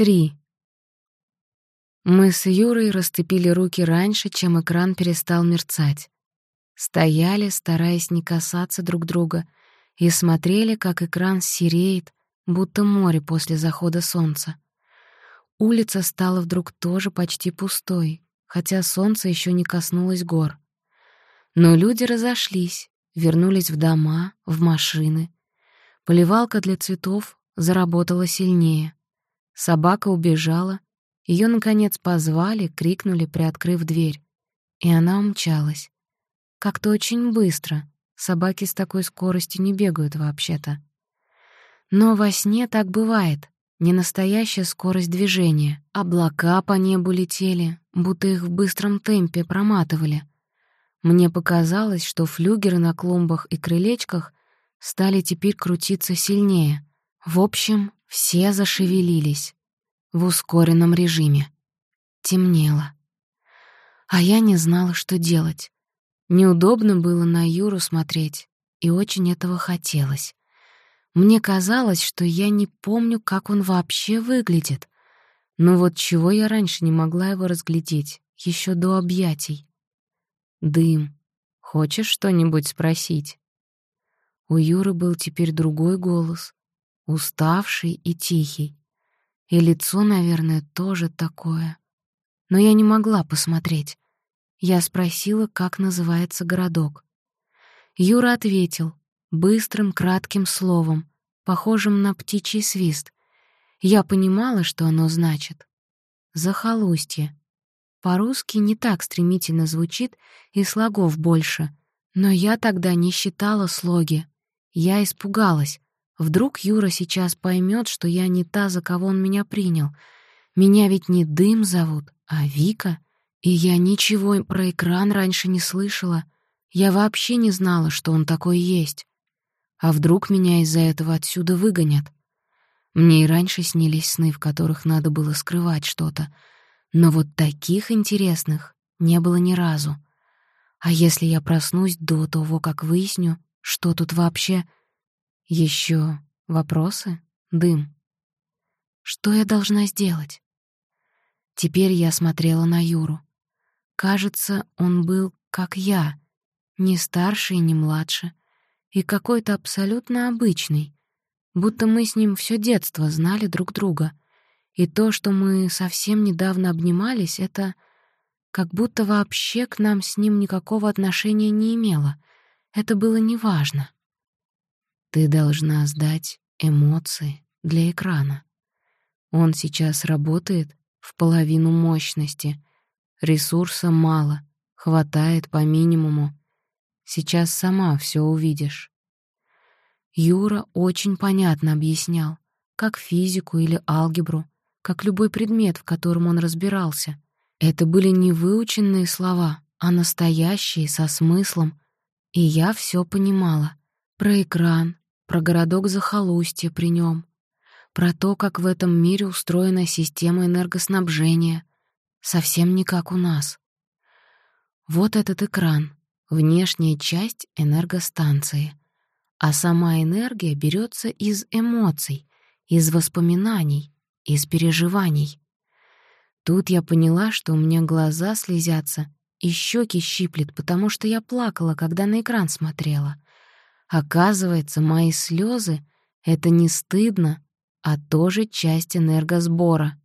3. Мы с Юрой расцепили руки раньше, чем экран перестал мерцать. Стояли, стараясь не касаться друг друга, и смотрели, как экран сереет, будто море после захода солнца. Улица стала вдруг тоже почти пустой, хотя солнце еще не коснулось гор. Но люди разошлись, вернулись в дома, в машины. Поливалка для цветов заработала сильнее. Собака убежала, ее наконец позвали, крикнули, приоткрыв дверь. И она умчалась. Как-то очень быстро. Собаки с такой скоростью не бегают вообще-то. Но во сне так бывает. Не настоящая скорость движения. Облака по небу летели, будто их в быстром темпе проматывали. Мне показалось, что флюгеры на клумбах и крылечках стали теперь крутиться сильнее. В общем, все зашевелились. В ускоренном режиме. Темнело. А я не знала, что делать. Неудобно было на Юру смотреть, и очень этого хотелось. Мне казалось, что я не помню, как он вообще выглядит. Но вот чего я раньше не могла его разглядеть, еще до объятий. «Дым, хочешь что-нибудь спросить?» У Юры был теперь другой голос, уставший и тихий. И лицо, наверное, тоже такое. Но я не могла посмотреть. Я спросила, как называется городок. Юра ответил быстрым, кратким словом, похожим на птичий свист. Я понимала, что оно значит. Захолустье. По-русски не так стремительно звучит и слогов больше, но я тогда не считала слоги. Я испугалась. Вдруг Юра сейчас поймет, что я не та, за кого он меня принял. Меня ведь не Дым зовут, а Вика. И я ничего про экран раньше не слышала. Я вообще не знала, что он такой есть. А вдруг меня из-за этого отсюда выгонят? Мне и раньше снились сны, в которых надо было скрывать что-то — но вот таких интересных не было ни разу. А если я проснусь до того, как выясню, что тут вообще... Еще вопросы? Дым. Что я должна сделать? Теперь я смотрела на Юру. Кажется, он был как я, не старше и не младше, и какой-то абсолютно обычный, будто мы с ним все детство знали друг друга. И то, что мы совсем недавно обнимались, это как будто вообще к нам с ним никакого отношения не имело. Это было неважно. Ты должна сдать эмоции для экрана. Он сейчас работает в половину мощности. Ресурса мало, хватает по минимуму. Сейчас сама все увидишь. Юра очень понятно объяснял, как физику или алгебру, как любой предмет, в котором он разбирался. Это были не выученные слова, а настоящие, со смыслом. И я все понимала. Про экран, про городок захолустья при нем, про то, как в этом мире устроена система энергоснабжения. Совсем не как у нас. Вот этот экран, внешняя часть энергостанции. А сама энергия берется из эмоций, из воспоминаний, из переживаний. Тут я поняла, что у меня глаза слезятся и щеки щиплет, потому что я плакала, когда на экран смотрела. Оказывается, мои слезы — это не стыдно, а тоже часть энергосбора.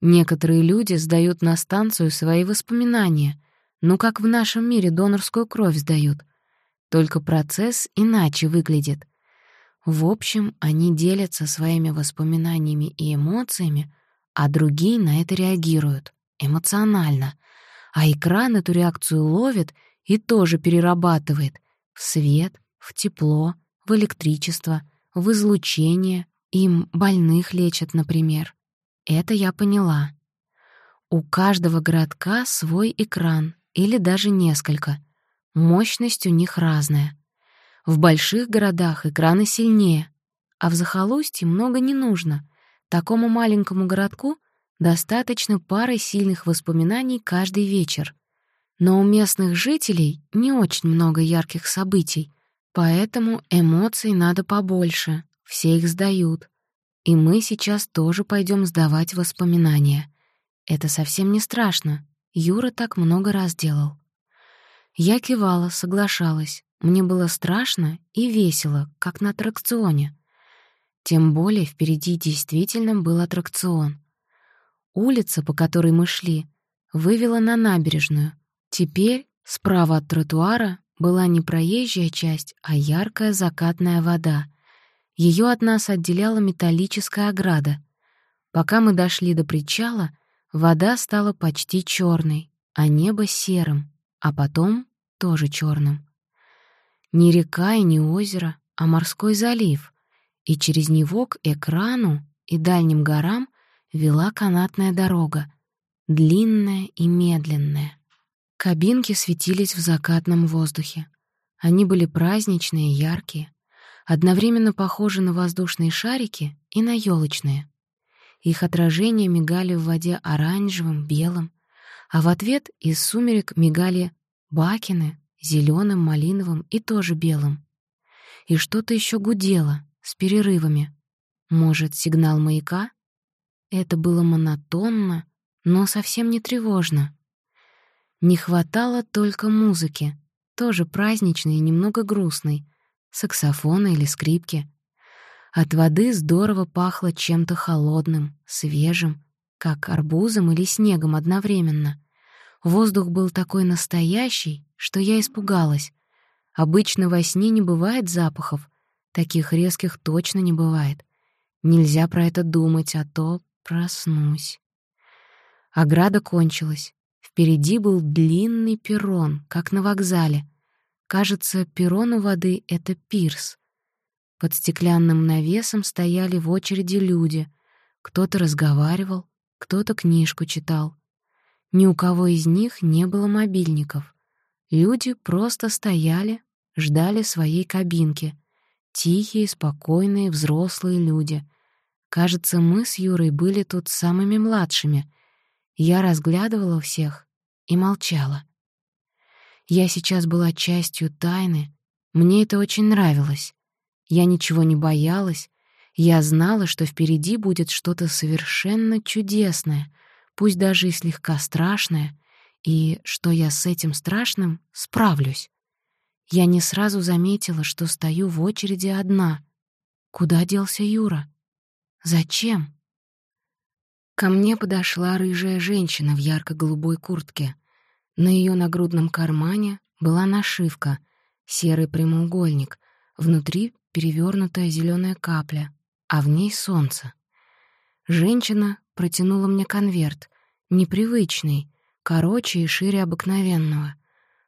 Некоторые люди сдают на станцию свои воспоминания, ну как в нашем мире донорскую кровь сдают. Только процесс иначе выглядит. В общем, они делятся своими воспоминаниями и эмоциями, а другие на это реагируют эмоционально. А экран эту реакцию ловит и тоже перерабатывает в свет, в тепло, в электричество, в излучение. Им больных лечат, например. Это я поняла. У каждого городка свой экран или даже несколько. Мощность у них разная — в больших городах экраны сильнее, а в захолустье много не нужно. Такому маленькому городку достаточно пары сильных воспоминаний каждый вечер. Но у местных жителей не очень много ярких событий, поэтому эмоций надо побольше, все их сдают. и мы сейчас тоже пойдем сдавать воспоминания. Это совсем не страшно. Юра так много раз делал. Я кивала, соглашалась. Мне было страшно и весело, как на аттракционе. Тем более впереди действительно был аттракцион. Улица, по которой мы шли, вывела на набережную. Теперь справа от тротуара была не проезжая часть, а яркая закатная вода. Ее от нас отделяла металлическая ограда. Пока мы дошли до причала, вода стала почти черной, а небо — серым, а потом тоже черным. Не река и не озеро, а морской залив, и через него к экрану и дальним горам вела канатная дорога, длинная и медленная. Кабинки светились в закатном воздухе. Они были праздничные, яркие, одновременно похожи на воздушные шарики и на елочные. Их отражения мигали в воде оранжевым, белым, а в ответ из сумерек мигали бакины зеленым, малиновым и тоже белым. И что-то еще гудело, с перерывами. Может, сигнал маяка? Это было монотонно, но совсем не тревожно. Не хватало только музыки, тоже праздничной и немного грустной, саксофона или скрипки. От воды здорово пахло чем-то холодным, свежим, как арбузом или снегом одновременно. Воздух был такой настоящий, что я испугалась. Обычно во сне не бывает запахов, таких резких точно не бывает. Нельзя про это думать, а то проснусь. Ограда кончилась. Впереди был длинный перрон, как на вокзале. Кажется, перрон у воды — это пирс. Под стеклянным навесом стояли в очереди люди. Кто-то разговаривал, кто-то книжку читал. Ни у кого из них не было мобильников. Люди просто стояли, ждали своей кабинки. Тихие, спокойные, взрослые люди. Кажется, мы с Юрой были тут самыми младшими — я разглядывала всех и молчала. Я сейчас была частью тайны, мне это очень нравилось. Я ничего не боялась, я знала, что впереди будет что-то совершенно чудесное, пусть даже и слегка страшное, и что я с этим страшным справлюсь. Я не сразу заметила, что стою в очереди одна. Куда делся Юра? Зачем? Ко мне подошла рыжая женщина в ярко-голубой куртке. На ее нагрудном кармане была нашивка — серый прямоугольник, внутри перевернутая зеленая капля, а в ней солнце. Женщина протянула мне конверт, непривычный, короче и шире обыкновенного.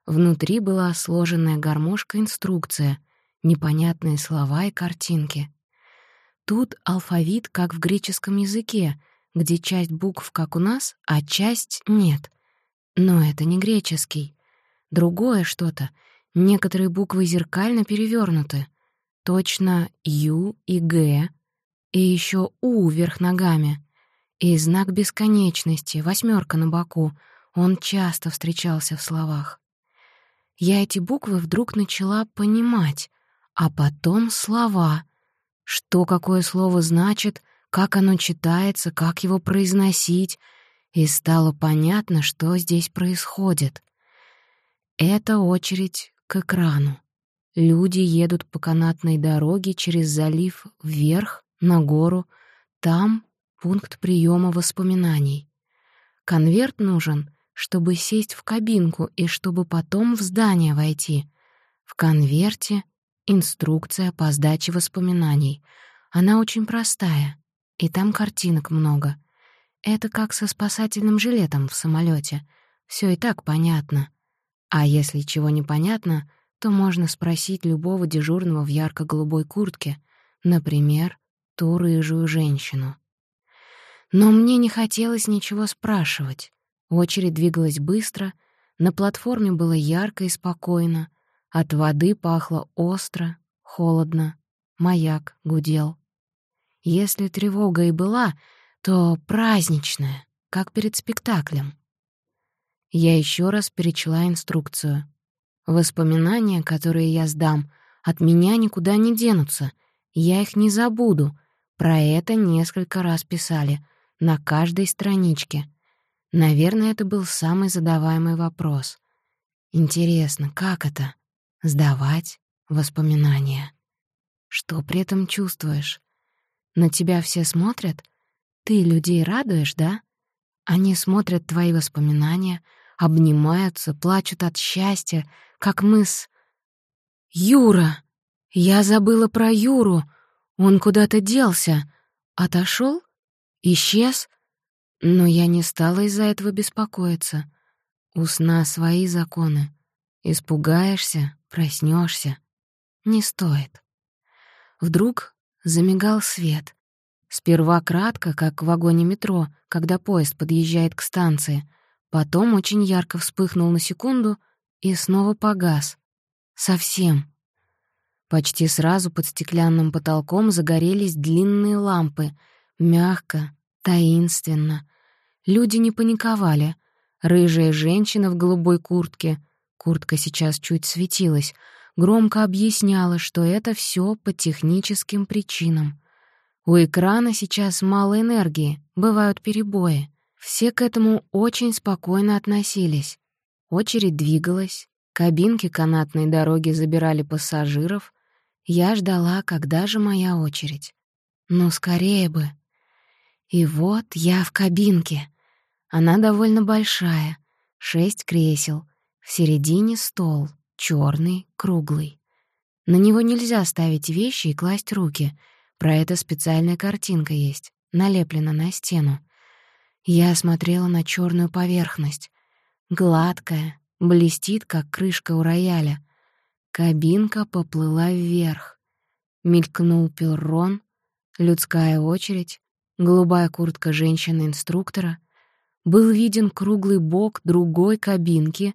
Внутри была сложенная гармошка-инструкция, непонятные слова и картинки. Тут алфавит, как в греческом языке — где часть букв как у нас, а часть нет. Но это не греческий. Другое что-то. Некоторые буквы зеркально перевернуты. Точно «Ю» и «Г», и еще «У» вверх ногами. И знак бесконечности, восьмерка на боку, он часто встречался в словах. Я эти буквы вдруг начала понимать, а потом слова. Что какое слово значит — как оно читается, как его произносить, и стало понятно, что здесь происходит. Это очередь к экрану. Люди едут по канатной дороге через залив вверх, на гору. Там пункт приема воспоминаний. Конверт нужен, чтобы сесть в кабинку и чтобы потом в здание войти. В конверте инструкция по сдаче воспоминаний. Она очень простая. И там картинок много. Это как со спасательным жилетом в самолете. Все и так понятно. А если чего не понятно, то можно спросить любого дежурного в ярко-голубой куртке, например, ту рыжую женщину. Но мне не хотелось ничего спрашивать. Очередь двигалась быстро, на платформе было ярко и спокойно, от воды пахло остро, холодно, маяк гудел. Если тревога и была, то праздничная, как перед спектаклем. Я еще раз перечла инструкцию. Воспоминания, которые я сдам, от меня никуда не денутся. Я их не забуду, Про это несколько раз писали, на каждой страничке. Наверное, это был самый задаваемый вопрос. Интересно, как это — сдавать воспоминания? Что при этом чувствуешь? На тебя все смотрят? Ты людей радуешь, да? Они смотрят твои воспоминания, обнимаются, плачут от счастья, как мы с... Юра! Я забыла про Юру. Он куда-то делся. Отошел? Исчез? Но я не стала из-за этого беспокоиться. У сна свои законы. Испугаешься, проснешься. Не стоит. Вдруг замигал свет. Сперва кратко, как в вагоне метро, когда поезд подъезжает к станции. Потом очень ярко вспыхнул на секунду и снова погас. Совсем. Почти сразу под стеклянным потолком загорелись длинные лампы. Мягко, таинственно. Люди не паниковали. Рыжая женщина в голубой куртке, куртка сейчас чуть светилась, громко объясняла, что это все по техническим причинам. У экрана сейчас мало энергии, бывают перебои. Все к этому очень спокойно относились. Очередь двигалась, кабинки канатной дороги забирали пассажиров. Я ждала, когда же моя очередь. Ну, скорее бы. И вот я в кабинке. Она довольно большая, шесть кресел, в середине стол, черный, круглый. На него нельзя ставить вещи и класть руки. Про это специальная картинка есть, налеплена на стену. Я смотрела на черную поверхность. Гладкая, блестит, как крышка у рояля. Кабинка поплыла вверх. Мелькнул перрон, людская очередь, голубая куртка женщины-инструктора, был виден круглый бок другой кабинки,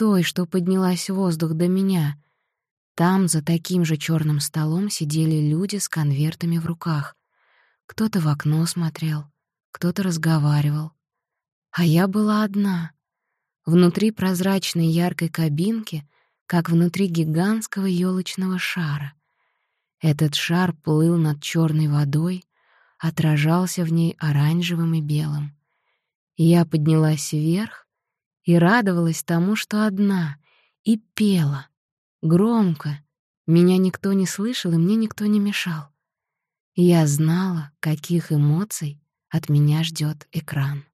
той, что поднялась в воздух до меня. Там, за таким же черным столом, сидели люди с конвертами в руках. Кто-то в окно смотрел, кто-то разговаривал. А я была одна. Внутри прозрачной яркой кабинки, как внутри гигантского елочного шара. Этот шар плыл над черной водой, отражался в ней оранжевым и белым. Я поднялась вверх и радовалась тому, что одна, и пела. Громко. Меня никто не слышал, и мне никто не мешал. Я знала, каких эмоций от меня ждет экран.